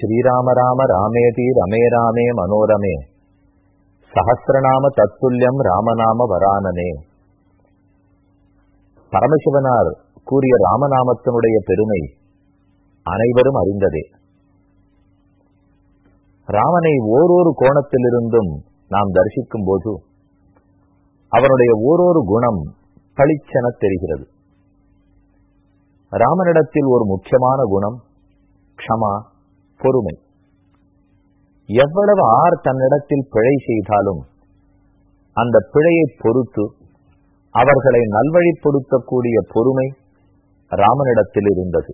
ஸ்ரீராம ராம ராமேதி ரமே ராமே மனோரமே. சகசிரநாம தத்துல்யம் ராமநாம வரானனே. பரமசிவனார் கூறிய ராமநாமத்தினுடைய பெருமை அனைவரும் அறிந்ததே. ராமனை ஓரொரு கோணத்திலிருந்தும் நாம் தரிசிக்கும் போது அவனுடைய ஓரொரு குணம் பளிச்சென தெரிகிறது. ராமனிடத்தில் ஒரு முக்கியமான குணம் க்ஷமா. பொறுமை. எவ்வளவு ஆர் தன்னிடத்தில் பிழை செய்தாலும் அந்த பிழையை பொறுத்து அவர்களை நல்வழிப்படுத்தக்கூடிய பொறுமை ராமனிடத்தில் இருந்தது.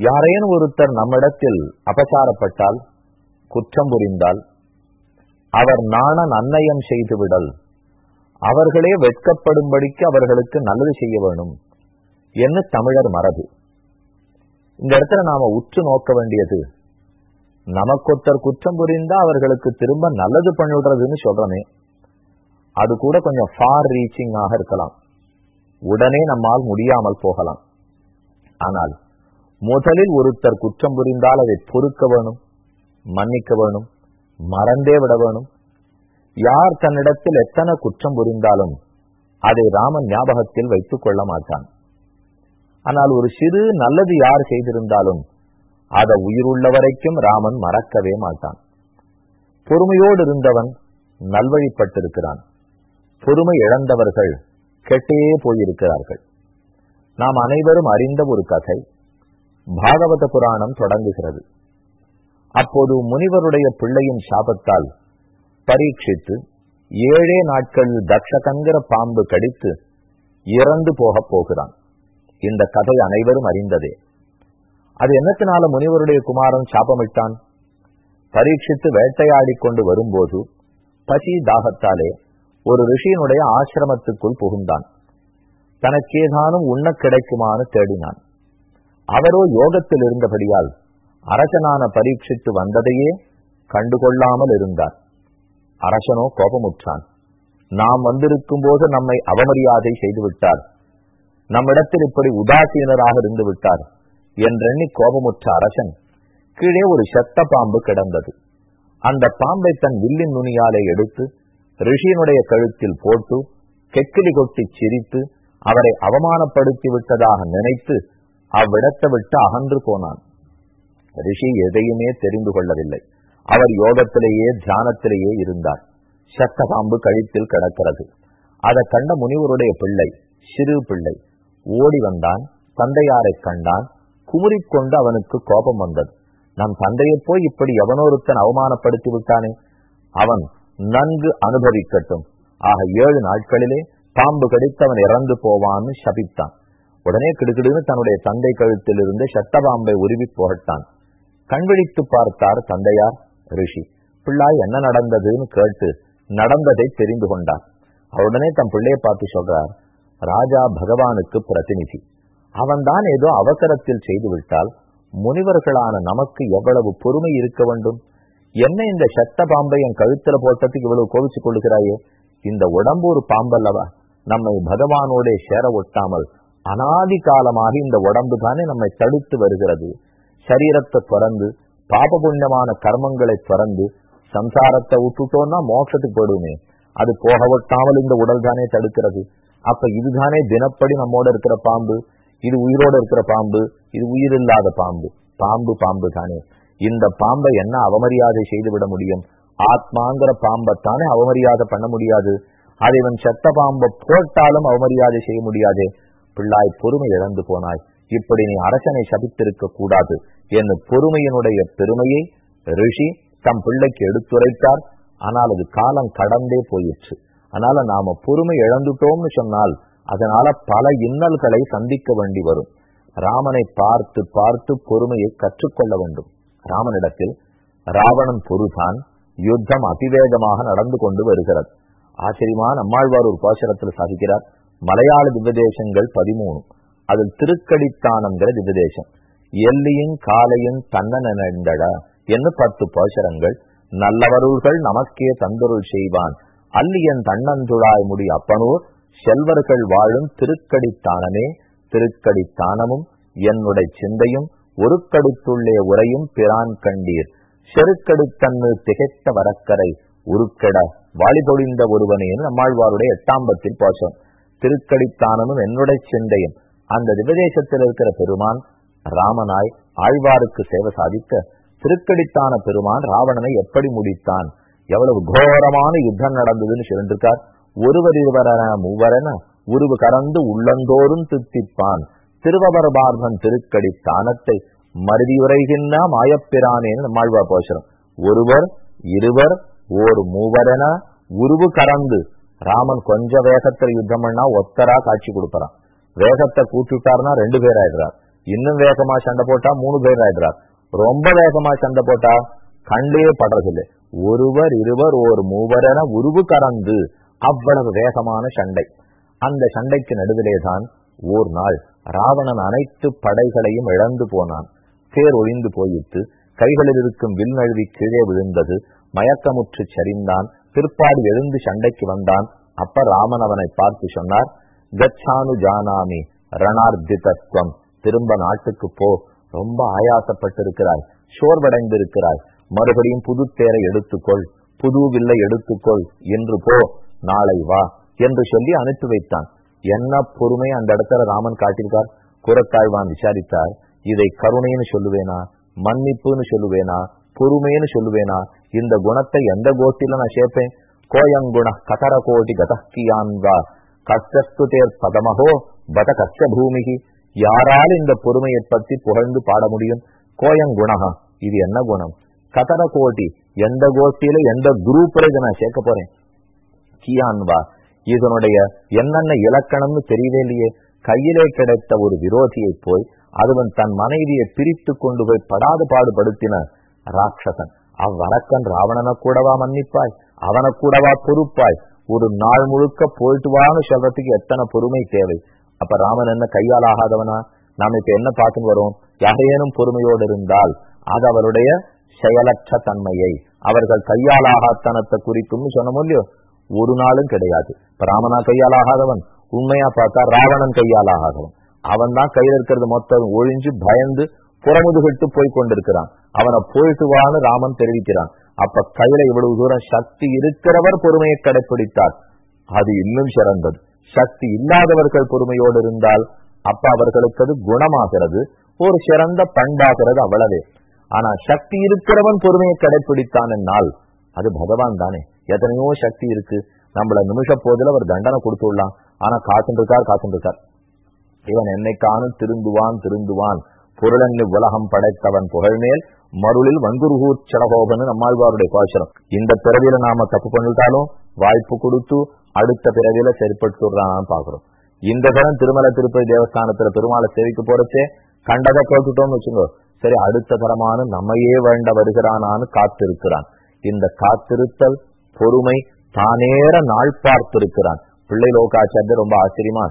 யாரேனும் ஒருத்தர் நம்மிடத்தில் அபசாரப்பட்டால் குற்றம் புரிந்தால் அவர் நாண நன்னயம் செய்துவிடல் அவர்களே வெட்கப்படும்படிக்கு அவர்களுக்கு நல்லது செய்ய வேணும் என்று தமிழர் மரபு. இந்த இடத்துல நாம உற்று நோக்க வேண்டியது. நமக்கொத்தர் குற்றம் புரிந்தா அவர்களுக்கு திரும்ப நல்லது பண்ணிவிடுறதுன்னு சொல்றமே. அது கூட கொஞ்சம் ஃபார் ரீச்சிங்காக இருக்கலாம். உடனே நம்மால் முடியாமல் போகலாம். ஆனால் முதலில் ஒருத்தர் குற்றம் புரிந்தால் அதை பொறுக்க வேணும் மன்னிக்க வேணும் மறந்தே விட வேணும். யார் தன்னிடத்தில் எத்தனை குற்றம் புரிந்தாலும் அதை ராமன் ஞாபகத்தில் வைத்துக் கொள்ள மாட்டான். ஆனால் ஒரு சிறு நல்லது யார் செய்திருந்தாலும் அதை உயிருள்ள வரைக்கும் ராமன் மறக்கவே மாட்டான். பொறுமையோடு இருந்தவன் நல்வழிப்பட்டிருக்கிறான். பொறுமை இழந்தவர்கள் கெட்டே போயிருக்கிறார்கள். நாம் அனைவரும் அறிந்த ஒரு கதை. பாகவத புராணம் தொடங்குகிறது. அப்போது முனிவருடைய பிள்ளையின் சாபத்தால் பரீட்சித்து ஏழே நாட்களில் தக்ஷகங்கிற பாம்பு கடித்து இறந்து போகப் போகிறான். இந்த கதை அனைவரும் அறிந்ததே. அது என்னத்தினால முனிவருடைய குமாரன் சாபமிட்டான்? பரீட்சித்து வேட்டையாடி கொண்டு வரும்போது பசி தாகத்தாலே ஒரு ரிஷியனுடைய ஆசிரமத்துக்குள் புகுந்தான். தனக்கேதானும் உண்ண கிடைக்குமான்னு தேடினான். அவரோ யோகத்தில் இருந்தபடியால் அரசனான பரீட்சித்து வந்ததையே கண்டுகொள்ளாமல் இருந்தார். அரசனோ கோபமுற்றான். நாம் வந்திருக்கும் போது நம்மை அவமரியாதை செய்துவிட்டார். நம்மிடத்தில் இப்படி உதாசீனராக இருந்து விட்டார் என்றெண்ணி கோபமுற்ற அரசன் கீழே ஒரு செத்த பாம்பு கிடந்தது. அந்த பாம்பை தன் வில்லின் நுனியாலே எடுத்து ரிஷியினுடைய கழுத்தில் போட்டு கெக்கிலி கொட்டி சிரித்து அவரை அவமானப்படுத்தி விட்டதாக நினைத்து அவ்விடத்தை விட்டு அகன்று போனான். ரிஷி எதையுமே தெரிந்து கொள்ளவில்லை. அவர் யோகத்திலேயே தியானத்திலேயே இருந்தார். சத்த பாம்பு கழுத்தில் கிடக்கிறது. அதை கண்ட முனிவருடைய பிள்ளை சிறு பிள்ளை ஓடி வந்தான் தந்தையாரை கண்டான் குமுறிக்கொண்டு அவனுக்கு கோபம் வந்தது. நம் தந்தையை போய் இப்படி எவனொருத்தன் அவமானப்படுத்தி விட்டானே? அவன் நன்கு அனுபவிக்கட்டும். ஆக ஏழு நாட்களிலே பாம்பு கடித்து அவன் இறந்து போவான்னு சபித்தான். உடனே கிடுகிடுன்னு தன்னுடைய தந்தை கழுத்தில் இருந்து சட்ட பாம்பை உருவி போகட்டான் கண்விழித்து பார்த்தார் தந்தையார் ரிஷி பிள்ளாய் என்ன நடந்ததுன்னு கேட்டு நடந்ததை தெரிந்து கொண்டார் உடனே தன் பிள்ளையை பார்த்து சொல்றார் ராஜா பகவானுக்கு பிரதிநிதி. அவன்தான் ஏதோ அவசரத்தில் செய்துவிட்டால் முனிவர்களான நமக்கு எவ்வளவு பொறுமை இருக்க வேண்டும்? என்ன இந்த சட்ட பாம்பை என் கழுத்துல போட்டதுக்கு இவ்வளவு கோவிச்சு கொள்ளுகிறாயே? இந்த உடம்பு ஒரு பாம்பல்லவா? நம்மை பகவானோட சேர ஒட்டாமல் அனாதி காலமாக இந்த உடம்பு தானே நம்மை தடுத்து வருகிறது. சரீரத்தை திறந்து பாப புண்ணியமான கர்மங்களை திறந்து சம்சாரத்தை விட்டுட்டோம்னா மோட்சத்துக்கு போடுமே அது போக ஒட்டாமல் இந்த உடல் தானே தடுக்கிறது. அப்ப இதுதானே தினப்படி நம்மோட இருக்கிற பாம்பு? இது உயிரோட இருக்கிற பாம்பு? இது உயிர் இல்லாத பாம்பு. பாம்பு பாம்பு தானே. இந்த பாம்பை என்ன அவமரியாதை செய்து விட முடியும்? ஆத்மாங்கிற பாம்பைத்தானே அவமரியாதை பண்ண முடியாது. அதை இவன் செத்த பாம்பை போட்டாலும் அவமரியாதை செய்ய முடியாதே. பிள்ளாய் பொறுமை இழந்து போனாய். இப்படி நீ அரசனை சபித்திருக்க கூடாது. என் பொறுமையினுடைய பெருமையை ரிஷி தம் பிள்ளைக்கு எடுத்துரைத்தார். ஆனால் அது காலம் கடந்தே போயிற்று. அதனால நாம பொறுமை இழந்துட்டோம்னு சொன்னால் அதனால பல இன்னல்களை சந்திக்க வேண்டி வரும். ராமனை பார்த்து பார்த்து பொறுமையை கற்றுக்கொள்ள வேண்டும். ராமனிடத்தில் ராவணன் பொறுதான் யுத்தம் அதிவேகமாக நடந்து கொண்டு வருகிறது. ஆச்சரியமான அம்மாழ்வாரூர் ஒரு கோஷரத்தில் சாதிக்கிறார் மலையாள திவ்யதேசங்கள் பதிமூணு. அதில் திருக்கடித்தானங்கிற திவ்யதேசம். எல்லியும் காலையின் தன்னனெண்டட என்று பத்து கோஷரங்கள் நல்லவருள்கள் நமக்கே தந்தொருள் செய்வான். அல்லியன் தன்னந்துழாய் முடி அப்பனூர் செல்வர்கள் வாழும் திருக்கடித்தானமே திருக்கடித்தானமும் என்னுடைய சிந்தையும் ஒரு உரையும் பிரான் கண்டீர். செருக்கடுத்தன்னு திகைத்த வரக்கரை உருக்கட வாலிபொழிந்த ஒருவனேன்னு நம்மாழ்வாருடைய எட்டாம்பத்தில் பாசம். திருக்கடித்தானமும் என்னுடைய சிந்தையும். அந்த திவதேசத்தில் இருக்கிற பெருமான் ராமனாய் ஆழ்வாருக்கு சேவை சாதிக்க திருக்கடித்தான பெருமான் ராவணனை எப்படி முடித்தான்? எவ்வளவு கோரமான யுத்தம் நடந்ததுன்னு சொல்லிருக்கார் ஒருவர் இருவரென மூவரென உருவு கறந்து உள்ளந்தோறும் தித்திப்பான். திருவபரபார்தன் திருக்கடி தானத்தை மருதியுரைகின்ற மாயப்பிரானேன்னு நம்மாழ்வா போஷரம். ஒருவர் இருவர் ஓர் மூவரென உருவு கறந்து ராமன் கொஞ்ச வேகத்துல யுத்தம் பண்ணா ஒத்தரா காட்சி கொடுப்பறான். வேகத்தை கூட்டிட்டாருன்னா ரெண்டு பேர் ஆயிடுறார். இன்னும் வேகமா சண்டை போட்டா மூணு பேர் ஆயிடுறார். ரொம்ப வேகமா சண்டை போட்டா கண்டே படுறதில்லை. ஒருவர் இருவர் ஓர் மூவரென உருவு கறந்து அவ்வளவு வேகமான சண்டை. அந்த சண்டைக்கு நடுவிலேதான் ஓர் நாள் ராவணன் அனைத்து படைகளையும் இழந்து போனான். தேர் ஒழிந்து போயிட்டு கைகளில் இருக்கும் வில் நழுவி கீழே விழுந்தது. மயக்கமுற்று சரிந்தான். பிற்பாடு எழுந்து சண்டைக்கு வந்தான். அப்ப ராமன் அவனை பார்த்து சொன்னார் கச்சானு ஜானாமி ரணார்த்திதத்துவம் திரும்ப நாட்டுக்கு போ. ரொம்ப ஆயாசப்பட்டிருக்கிறாய். சோர்வடைந்திருக்கிறாய். மறுபடியும் புது தேரை எடுத்துக்கொள் புது வில்லை எடுத்துக்கொள் என்று போ நாளை வா என்று சொல்லி அனுப்பி வைத்தான். என்ன பொறுமை அந்த இடத்துல ராமன் காட்டியிருக்கார்? குரத்தாழ்வான் விசாரித்தார். இதை கருணைன்னு சொல்லுவேனா? மன்னிப்புன்னு சொல்லுவேனா? பொறுமைன்னு சொல்லுவேனா? இந்த குணத்தை எந்த கோஷ்டில நான் சேர்ப்பேன்? கோயங்குண கதர கோடி கதக்கியான்வா கஷ்டஸ்து தேர் பதமகோ பத கஷ்ட பூமிகி யாரால் இந்த பொறுமையை பற்றி புகழ்ந்து பாட முடியும்? கோயங்குணகா. இது என்ன குணம்? கதர கோட்டி எந்த கோஷ்டியில எந்த குரூப்ல இதை நான் சேர்க்க போறேன்? கியான்வா இதனுடைய என்னென்ன இலக்கணம்னு தெரியவே இல்லையே. கையிலே கிடைத்த ஒரு விரோதியை போய் அதுவன் தன் மனைவியை பிரித்து கொண்டு போய் படாது பாடுபடுத்தின ராட்சசன். அவ்வரக்கன் ராவணனை கூடவா மன்னிப்பாய்? அவனை கூடவா பொறுப்பாய்? ஒரு நாள் முழுக்க போயிட்டு வான்னு சொல்றதுக்கு எத்தனை பொறுமை தேவை? அப்ப ராமன் என்ன கையால் ஆகாதவனா நாம இப்ப என்ன பார்த்து வரோம்? யாரேனும் பொறுமையோடு இருந்தால் அது அவருடைய செயலற்ற தன்மையை அவர்கள் கையாலாகாத்தனத்தை குறிக்கும்னு சொன்னமோ இல்லையோ ஒரு நாளும் கிடையாது. இப்ப ராமனா கையாலாகாதவன் உண்மையா பார்த்தா ராவணன் கையாலாகாதவன் அவன் தான் கையில இருக்கிறது மொத்தம் ஒழிஞ்சு பயந்து புறமுதுகிட்டு போய் கொண்டிருக்கிறான். அவனை போயிட்டு வான்னு ராமன் தெரிவிக்கிறான். அப்ப கையில இவ்வளவு தூரம் சக்தி இருக்கிறவர் பொறுமையை கடைபிடித்தார் அது இன்னும் சிறந்தது. சக்தி இல்லாதவர்கள் பொறுமையோடு இருந்தால் அப்ப அவர்களுக்கு அது குணமாகிறது. ஒரு சிறந்த பண்பாகிறது அவ்வளவே. ஆனா சக்தி இருக்கிறவன் பொறுமையை கடைபிடித்தான் என்னால் அது பகவான் தானே. எத்தனையோ சக்தி இருக்கு. நம்மள நிமிஷ போதில் அவர் தண்டனை கொடுத்துடலாம். ஆனா காத்துருக்கார் காத்துருக்கார். இவன் என்னைக்கானும் திருந்துவான் திருந்துவான். பொருளன்னு உலகம் படைத்தவன் புகழ்மேல் மருளில் வங்குருகூர் சடகோபன் நம்மாழ்வாருடைய பாசனம் இந்த பிறவியில நாம தப்பு பண்ணிட்டாலும் வாய்ப்பு கொடுத்து அடுத்த பிறவியில சரிப்படுத்துறான்னு பாக்குறோம் இந்த தரம் திருமலை திருப்பதி தேவஸ்தானத்துல பெருமாளை சேவிக்க போறச்சே கண்டதை கேட்டுட்டோம்னு வச்சுக்கோ. சரி அடுத்த தரமான நம்மையே வேண்ட வருகிறானான்னு காத்திருக்கிறான். இந்த காத்திருத்தல் பொறுமை தானேற நாள் பார்த்திருக்கிறான். பிள்ளை லோகாச்சாரியர் ரொம்ப ஆச்சரியமா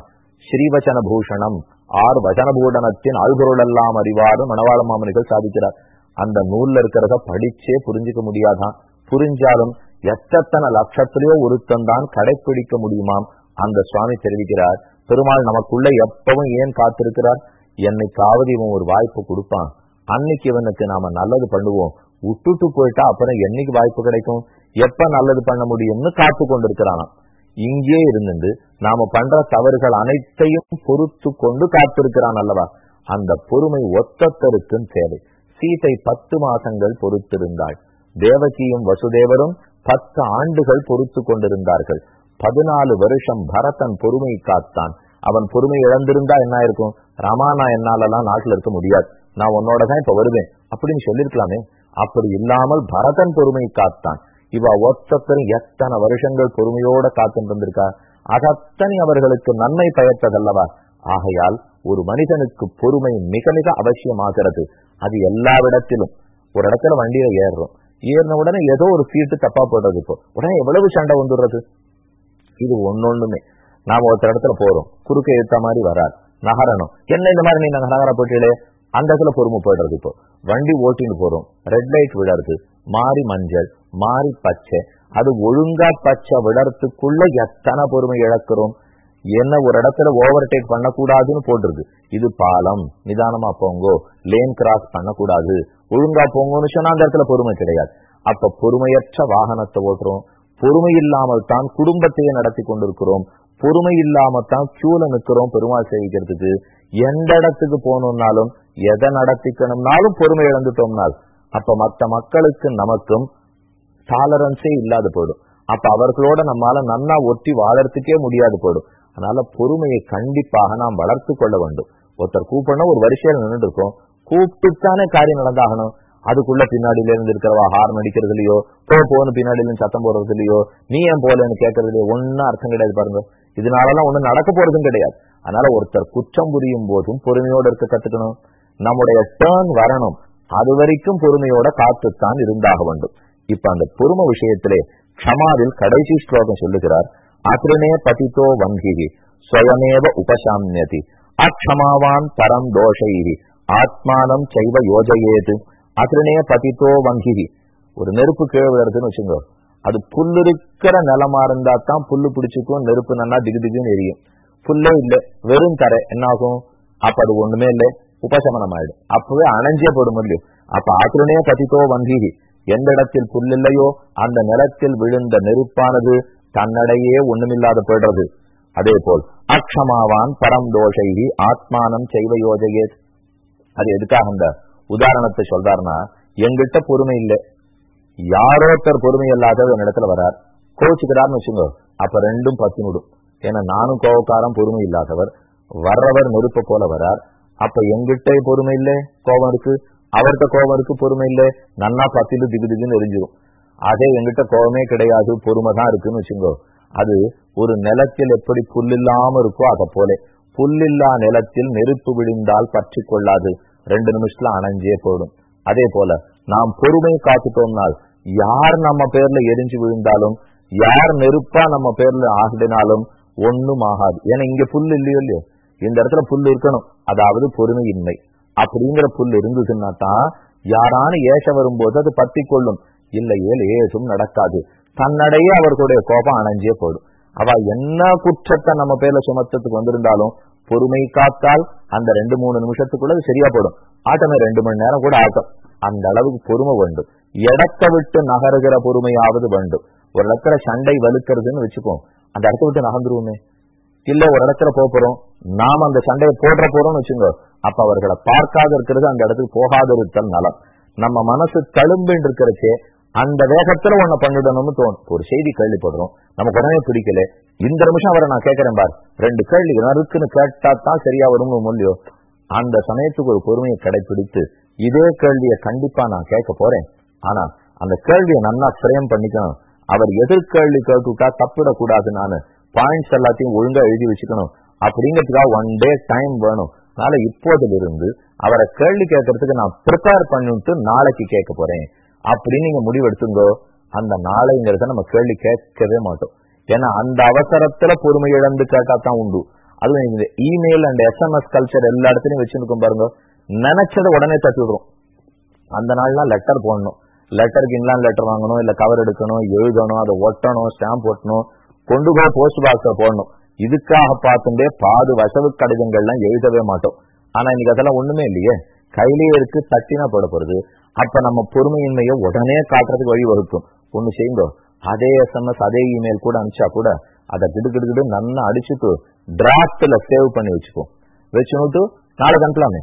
ஸ்ரீவச்சன பூஷணம் ஆர் வச்சனபூடனத்தின் அல்பொருளெல்லாம் அறிவாறு மணவாள மாமனிகள் சாதிக்கிறார். அந்த நூல்ல இருக்கிறத படிச்சே புரிஞ்சுக்க முடியாதான். புரிஞ்சாலும் எத்தனை லட்சத்திலேயோ ஒருத்தன் தான் கடைப்பிடிக்க முடியுமாம் அந்த சுவாமி தெரிவிக்கிறார். பெருமாள் நமக்குள்ள எப்பவும் ஏன் காத்திருக்கிறார்? என்னைக்காவது இவன் ஒரு வாய்ப்பு கொடுப்பான். அன்னைக்கு இவனுக்கு நாம நல்லது பண்ணுவோம். விட்டுட்டு போயிட்டா அப்புறம் என்னைக்கு வாய்ப்பு கிடைக்கும்? எப்ப நல்லது பண்ண முடியும்னு காத்து கொண்டிருக்கிறானாம். இங்கே இருந்து நாம பண்ற தவறுகள் அனைத்தையும் பொறுத்து கொண்டு காத்திருக்கிறான் அல்லவா? அந்த பொறுமை ஒத்தத்தருக்கும் தேவை. சீதை பத்து மாசங்கள் பொறுத்திருந்தாள். தேவகியும் வசுதேவரும் பத்து ஆண்டுகள் பொறுத்து கொண்டிருந்தார்கள். பதினாலு வருஷம் பரதன் பொறுமை காத்தான். அவன் பொறுமை இழந்திருந்தா என்ன இருக்கும் ராமா என்னாலெல்லாம் நாட்டில் நாட்டுல இருக்க முடியாது. நான் உன்னோட தான் இப்ப வருவேன். அப்படின்னு சொல்லிருக்கலாமே. அப்படி இல்லாமல் பரதன் பொறுமை காத்தான். இவ ஒத்தத்தரும் எத்தனை வருஷங்கள் பொறுமையோட காத்துட்டு இருந்திருக்கா? அதத்தனை அவர்களுக்கு நன்மை பயத்ததல்லவா? ஆகையால் ஒரு மனிதனுக்கு பொறுமை மிக மிக அவசியமாகிறது. அது எல்லா இடத்திலும் ஒரு இடத்துல வண்டியில ஏறுறோம். ஏறின உடனே ஏதோ ஒரு சீட்டு தப்பா போடுறது இப்போ. உடனே எவ்வளவு சண்டை வந்துடுறது? இது ஒன்னொண்ணுமே நாம ஒருத்தர் இடத்துல போறோம். குறுக்க ஏத்த மாதிரி வராது. நகரணும். என்ன இந்த மாதிரி நீங்க நகர போட்டீங்களே அந்த இடத்துல பொறுமை போயிடுறது இப்போ. வண்டி ஓட்டின்னு போறோம். ரெட் லைட் விடறது மாறி மஞ்சள் மாறி பச்சை. அது ஒழுங்கா பச்சை விடறதுக்குள்ள எத்தனை பொறுமை இழக்கிறோம்? என்ன ஒரு இடத்துல ஓவர்டேக் பண்ணக்கூடாதுன்னு போட்டிருக்கு. இது பாலம். நிதானமா போங்கோ. லேன் கிராஸ் பண்ணக்கூடாது. ஒழுங்கா போங்கன்னு சொன்னா அந்த இடத்துல பொறுமை கிடையாது. அப்ப பொறுமையற்ற வாகனத்தை ஓட்டுறோம். பொறுமை இல்லாமல் தான் குடும்பத்தையே நடத்தி கொண்டிருக்கிறோம். பொறுமை இல்லாமத்தான் கியூல நிக்கிறோம் பெருமாள் சேவிக்கிறதுக்கு எந்த இடத்துக்கு போகணும்னாலும் எதை நடத்திக்கணும்னாலும் பொறுமை இழந்துட்டோம்னால் அப்ப மற்ற மக்களுக்கு நமக்கும் டாலரன்ஸே இல்லாது போயிடும். அப்ப அவர்களோட நம்மால நன்னா ஒட்டி வாழறதுக்கே முடியாது போயிடும். அதனால பொறுமையை கண்டிப்பாக நாம் வளர்த்து கொள்ள வேண்டும். ஒருத்தர் கூப்பிடணும் ஒரு வரிசையில் நின்று இருக்கோம். கூப்பிட்டுத்தானே காரியம் நடந்தாகணும். அதுக்குள்ள பின்னாடியில இருந்து இருக்கிறவா ஹார்ன் அடிக்கிறதுலயோ போ போன்னு பின்னாடியில இருந்து சத்தம் போடுறதுலயோ நீ ஏன் போலன்னு கேட்கறதுலயோ ஒன்னும் அர்த்தம் கிடையாது பாருங்க. இதனாலலாம் ஒண்ணு நடக்க போறதும் கிடையாது. அதனால ஒருத்தர் குற்றம் புரியும் போதும் பொறுமையோட இருக்க கத்துக்கணும். நம்முடைய டேர்ன் வரணும். அது வரைக்கும் பொறுமையோட காத்துத்தான் இருந்தாக வேண்டும். இப்ப அந்த பொறுமை விஷயத்திலே க்ஷமாவில் கடைசி ஸ்லோகம் சொல்லுகிறார் அத்ருணே பதித்தோ வங்கிகி சுயமேவ உபசாமியதி அக்ஷமாவான் பரம் தோஷைகி ஆத்மானம் செய்வ யோஜையேது அத்ருணே பதித்தோ வங்கிகி ஒரு நெருப்பு கீழே விழுறதுன்னு வச்சுங்க அது புல் இருக்கிற நிலமா இருந்தா தான் புல்லு பிடிச்சிக்கும் நெருப்பு நல்லா திகுதிகுன்னு எரியும். புல்லே இல்லை வெறும் தரை என்ன ஆகும் அப்ப அது ஒண்ணுமே இல்லை. உபசமனம் ஆயிடும் அப்பவே அணைஞ்சே போடும் இல்லையோ அப்ப ஆத்திரனே பதித்தோ வந்தீகி. எந்த இடத்தில் புல் இல்லையோ அந்த நிலத்தில் விழுந்த நெருப்பானது தன்னடையே ஒண்ணுமில்லாத போயிடுறது. அதே போல் அக்ஷமாவான் பரம் தோஷைகி ஆத்மானம் செய்வ யோஜையே அது எதுக்காக அந்த உதாரணத்தை சொல்றாருன்னா எங்கிட்ட பொறுமை இல்லை. யாரோ ஒருத்தர் பொறுமை இல்லாதவர் என் இடத்துல வரார். கோச்சுக்கிறார்னு வச்சுங்க அப்ப ரெண்டும் பத்தி விடும் ஏன்னா நானும் கோபக்காரன் பொறுமை இல்லாதவர் வர்றவர் நெருப்ப போல வரார். அப்ப எங்கிட்ட பொறுமை இல்லை? கோபம் இருக்கு. அவர்கிட்ட கோபம் இருக்கு பொறுமை இல்லை. நன்னா பத்திட்டு திகு திகுன்னு எரிஞ்சிடும் அதே எங்கிட்ட கோபமே கிடையாது பொறுமை தான் இருக்குன்னு வச்சுங்கோ அது ஒரு நிலத்தில் எப்படி புல் இல்லாம இருக்கோ அதை போல. புல்லில்லா நிலத்தில் நெருப்பு விழுந்தால் பற்றி கொள்ளாது. ரெண்டு நிமிஷத்துல அணைஞ்சே போடும். அதே போல நாம் பொறுமை காத்துட்டோம்னால் யார் நம்ம பேர்ல எரிஞ்சு விழுந்தாலும் யார் நெருப்பா நம்ம பேர்ல ஆகிடினாலும் ஒண்ணும் ஆகாது. ஏன்னா இங்க புல் இல்லையோ இல்லையோ? இந்த இடத்துல புல் இருக்கணும். அதாவது பொறுமையின்மை. அப்படிங்கிற புல் இருந்ததுன்னா தான் யாரான ஏச வரும்போது அது பத்தி கொள்ளும். இல்லையே ஏசும் நடக்காது. தன்னடையே அவர்களுடைய கோபம் அணைஞ்சே போடும் அவ என்ன குற்றத்தை நம்ம பேர்ல சுமத்தத்துக்கு வந்திருந்தாலும் பொறுமை காத்தால் அந்த ரெண்டு மூணு நிமிஷத்துக்குள்ள அது சரியா போடும் ஆட்டமே ரெண்டு மணி நேரம் கூட ஆட்டம். அந்த அளவுக்கு பொறுமை வேண்டும். இடத்தை விட்டு நகருகிற பொறுமையாவது வேண்டும். ஒரு இடத்துல சண்டை வலுக்கிறதுன்னு வச்சுக்கோம் அந்த இடத்த விட்டு நகர்ந்துருவோமே. இல்ல ஒரு இடத்துல போறோம். நாம அந்த சண்டையை போடுற போறோம்னு வச்சுங்க அப்ப அவர்களை பார்க்காத இருக்கிறது அந்த இடத்துக்கு போகாத இருத்தல் நலம். நம்ம மனசு தழும்புன்னு இருக்கிறச்சே அந்த வேகத்துல ஒன்ன பண்ணிடணும்னு தோணும். ஒரு செய்தி கேள்விப்படுறோம். நமக்கு உடனே பிடிக்கல. இந்த நிமிஷம் அவரை நான் கேட்கிறேன் பார். ரெண்டு கேள்வி நறுக்குன்னு கேட்டா தான் சரியா வரும்னு முடியும் அந்த சமயத்துக்கு ஒரு பொறுமையை கடைபிடித்து இதே கேள்வியை கண்டிப்பா நான் கேட்க போறேன். ஆனா அந்த கேள்வியை நல்லா ஃப்ரேம் பண்ணிக்கணும். அவர் எதிர்கேள்வி கேட்டுவிட்டா தப்பிடக்கூடாது நானு. பாயிண்ட்ஸ் எல்லாத்தையும் ஒழுங்கா எழுதி வச்சுக்கணும். அப்படிங்கிறதுக்காக ஒன் டே டைம் வேணும். அதனால இப்போதிலிருந்து அவரை கேள்வி கேட்கறதுக்கு நான் ப்ரிப்பேர் பண்ணிட்டு நாளைக்கு கேட்க போறேன். அப்படின்னு நீங்க முடிவெடுத்துங்கோ. அந்த நாளைங்கிறத நம்ம கேள்வி கேட்கவே மாட்டோம். ஏன்னா அந்த அவசரத்துல பொறுமை இழந்து கேட்டா தான் உண்டு. அதுவும் இந்த இமெயில் அண்ட் எஸ்எம்எஸ் கல்ச்சர் எல்லா இடத்துலயும் வச்சிருக்கோம் பாருங்க. நினைச்சதை உடனே தட்டி விடுறோம் அந்த நாள்லாம் லெட்டர் போடணும். லெட்டருக்கு இன்லான் லெட்டர் வாங்கணும் இல்ல கவர் எடுக்கணும் எழுதணும் அதை ஒட்டணும் ஸ்டாம்ப் ஒட்டணும் கொண்டு போய் போஸ்ட் பாக்ஸ போடணும். இதுக்காக பார்த்துட்டே பாது வசவு கடிதங்கள்லாம் எழுதவே மாட்டோம். ஆனா இன்னைக்கு அதெல்லாம் ஒண்ணுமே இல்லையே. கையிலேயே இருக்கு தட்டினா போட போறது. அப்ப நம்ம பொறுமையின்மையை உடனே காட்டுறதுக்கு வழி வகுக்கும். ஒண்ணு செய்யுங்க. அதே எஸ்எம்எஸ் அதே இமெயில் கூட அனுப்பிச்சா கூட அதை கிடுக்கிடுக்கிடு நல்லா அடிச்சுட்டு டிராப்ட்ல சேவ் பண்ணி வச்சுப்போம். வச்சுட்டு நாளைக்கு அனுப்பலாமே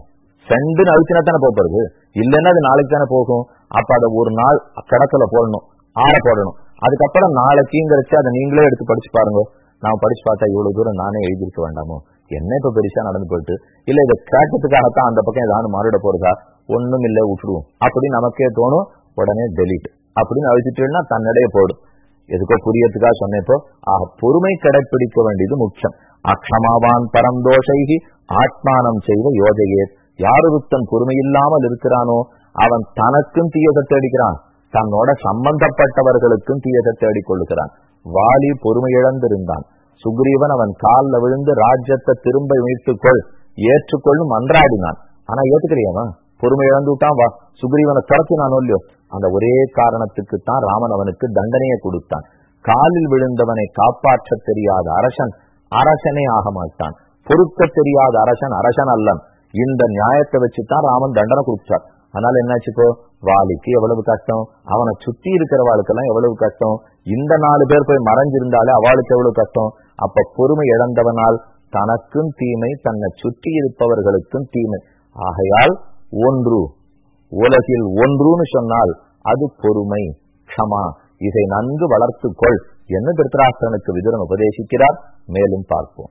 செண்டுன்னு அழிச்சுனா தானே போறது? இல்லைன்னா அது நாளைக்கு தானே போகும்? அப்ப அதை ஒரு நாள் கடத்துல போடணும் ஆற போடணும். அதுக்கப்புறம் நாளைக்குங்கிறச்சு அதை நீங்களே எடுத்து படிச்சு பாருங்க. நான் படிச்சு பார்த்தா இவ்வளவு தூரம் நானே எழுதியிருக்க வேண்டாமோ? என்ன இப்ப பெருசா நடந்து போயிட்டு? இல்ல இதை கேட்டதுக்காகத்தான் அந்த பக்கம் ஏதாவது மாறிட போறதா? ஒண்ணும் இல்ல விட்டுருவோம் அப்படின்னு நமக்கே தோணும் உடனே டெலிட் அப்படின்னு அழிச்சிட்டுன்னா தன்னடையே போடும் எதுக்கோ புரியறதுக்காக சொன்னப்போ ஆக பொறுமை கடைப்பிடிக்க வேண்டியது முக்கியம். அக்ஷமாவான் பரந்தோஷைகி ஆத்மானம் செய்த யோதையே யாருத்தன் பொறுமை இல்லாமல் இருக்கிறானோ அவன் தனக்கும் தீயதை தேடிக்கிறான். தன்னோட சம்பந்தப்பட்டவர்களுக்கும் தீயதை தேடிக்கொள்ளுகிறான் வாலி பொறுமை இழந்திருந்தான். சுக்ரீவன் அவன் காலில் விழுந்து ராஜ்யத்தை திரும்ப மீட்டுக்கொள் ஏற்றுக்கொள்ளும் மன்றாடினான். ஆனா ஏத்துக்கிறியவன் பொறுமை இழந்து விட்டான் வா. சுக்ரீவனை துரத்தினானோ இல்லையோ? அந்த ஒரே காரணத்துக்கு தான் ராமன் அவனுக்கு தண்டனையை கொடுத்தான். காலில் விழுந்தவனை காப்பாற்ற தெரியாத அரசன் அரசனே ஆக மாட்டான். பொறுக்க தெரியாத அரசன் அரசன் அல்லன். இந்த நியாயத்தை வச்சுதான் ராமன் தண்டனை கொடுத்தார். அதனால என்னாச்சுக்கோ? வாலிக்கு எவ்வளவு கஷ்டம்? அவனை சுத்தி இருக்கிறவாளுக்கெல்லாம் எவ்வளவு கஷ்டம்? இந்த நாலு பேர் போய் மறைஞ்சிருந்தாலே அவளுக்கு எவ்வளவு கஷ்டம்? அப்ப பொறுமை இழந்தவனால் தனக்கும் தீமை தன்னை சுற்றி இருப்பவர்களுக்கும் தீமை. ஆகையால் ஒன்று உலகில் ஒன்றுன்னு சொன்னால் அது பொறுமை க்ஷமா. இதை நன்கு வளர்த்துக்கொள். என்று திருத்தராஷ்டிரனுக்கு விதுரன் உபதேசிக்கிறார். மேலும் பார்ப்போம்.